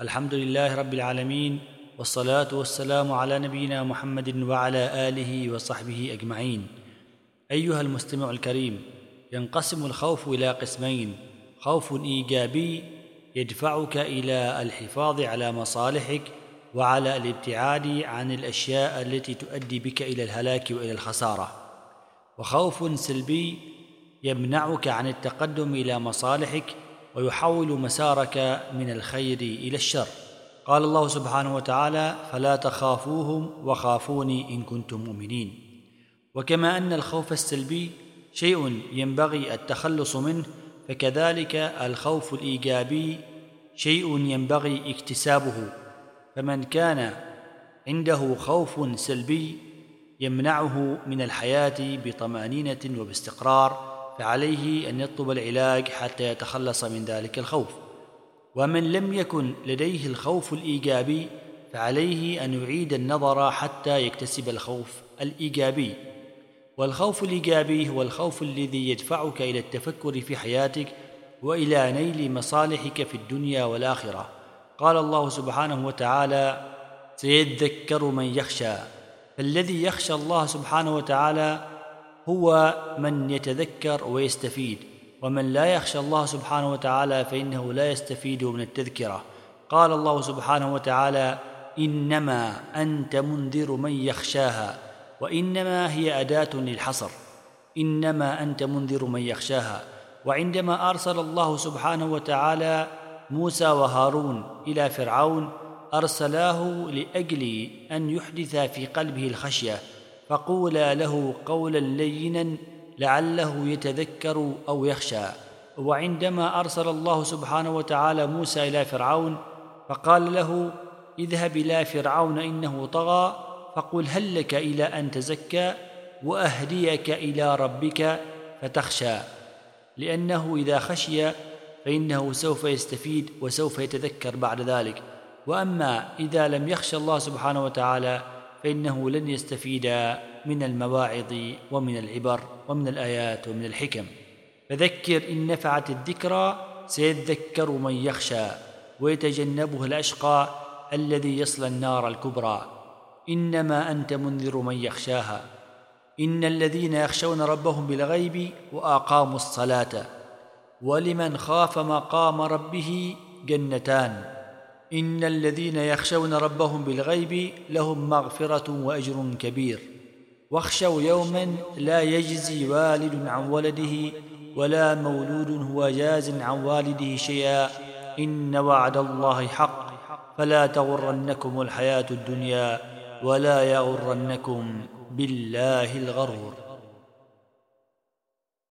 الحمد لله رب العالمين والصلاة والسلام على نبينا محمد وعلى آله وصحبه أجمعين أيها المستمع الكريم ينقسم الخوف إلى قسمين خوف إيجابي يدفعك إلى الحفاظ على مصالحك وعلى الابتعاد عن الأشياء التي تؤدي بك إلى الهلاك وإلى الخسارة وخوف سلبي يمنعك عن التقدم إلى مصالحك ويحول مسارك من الخير إلى الشر. قال الله سبحانه وتعالى فلا تخافوهم وخافوني إن كنتم مؤمنين. وكما أن الخوف السلبي شيء ينبغي التخلص منه فكذلك الخوف الإيجابي شيء ينبغي اكتسابه. فمن كان عنده خوف سلبي يمنعه من الحياة بطمأنينة وباستقرار. فعليه أن يطلب العلاج حتى يتخلص من ذلك الخوف. ومن لم يكن لديه الخوف الإيجابي فعليه أن يعيد النظر حتى يكتسب الخوف الإيجابي. والخوف الإيجابي هو الخوف الذي يدفعك إلى التفكر في حياتك وإلى نيل مصالحك في الدنيا والآخرة. قال الله سبحانه وتعالى سيذكر من يخشى. فالذي يخشى الله سبحانه وتعالى هو من يتذكر ويستفيد ومن لا يخشى الله سبحانه وتعالى فإنه لا يستفيد من التذكرة. قال الله سبحانه وتعالى إنما أنت منذر من يخشاها وإنما هي أداة للحصر. إنما أنت منذر من يخشاها. وعندما أرسل الله سبحانه وتعالى موسى وهارون إلى فرعون أرسلاه لأجل أن يحدث في قلبه الخشية. فقولا له قولا لينا لعله يتذكر أو يخشى. وعندما أرسل الله سبحانه وتعالى موسى إلى فرعون فقال له اذهب إلى فرعون إنه طغى فقل هل لك إلى أن تزكى وأهديك إلى ربك فتخشى. لأنه إذا خشي فإنه سوف يستفيد وسوف يتذكر بعد ذلك. وأما إذا لم يخشى الله سبحانه وتعالى فإنه لن يستفيد من المواعظ ومن العبر ومن الآيات ومن الحكم. فذكر إن نفعت الذكرى سيذكر من يخشى ويتجنبه الأشقى الذي يصلى النار الكبرى. إنما أنت منذر من يخشاها. إن الذين يخشون ربهم بالغيب وأقاموا الصلاة. ولمن خاف مقام ربه جنتان. ان الذين يخشون ربهم بالغيب لهم مغفرة وأجر كبير. واخشوا يوما لا يجزي والد عن ولده ولا مولود هو جاز عن والده شيئا. إن وعد الله حق. فلا تغرنكم الحياة الدنيا ولا يغرنكم بالله الغرور.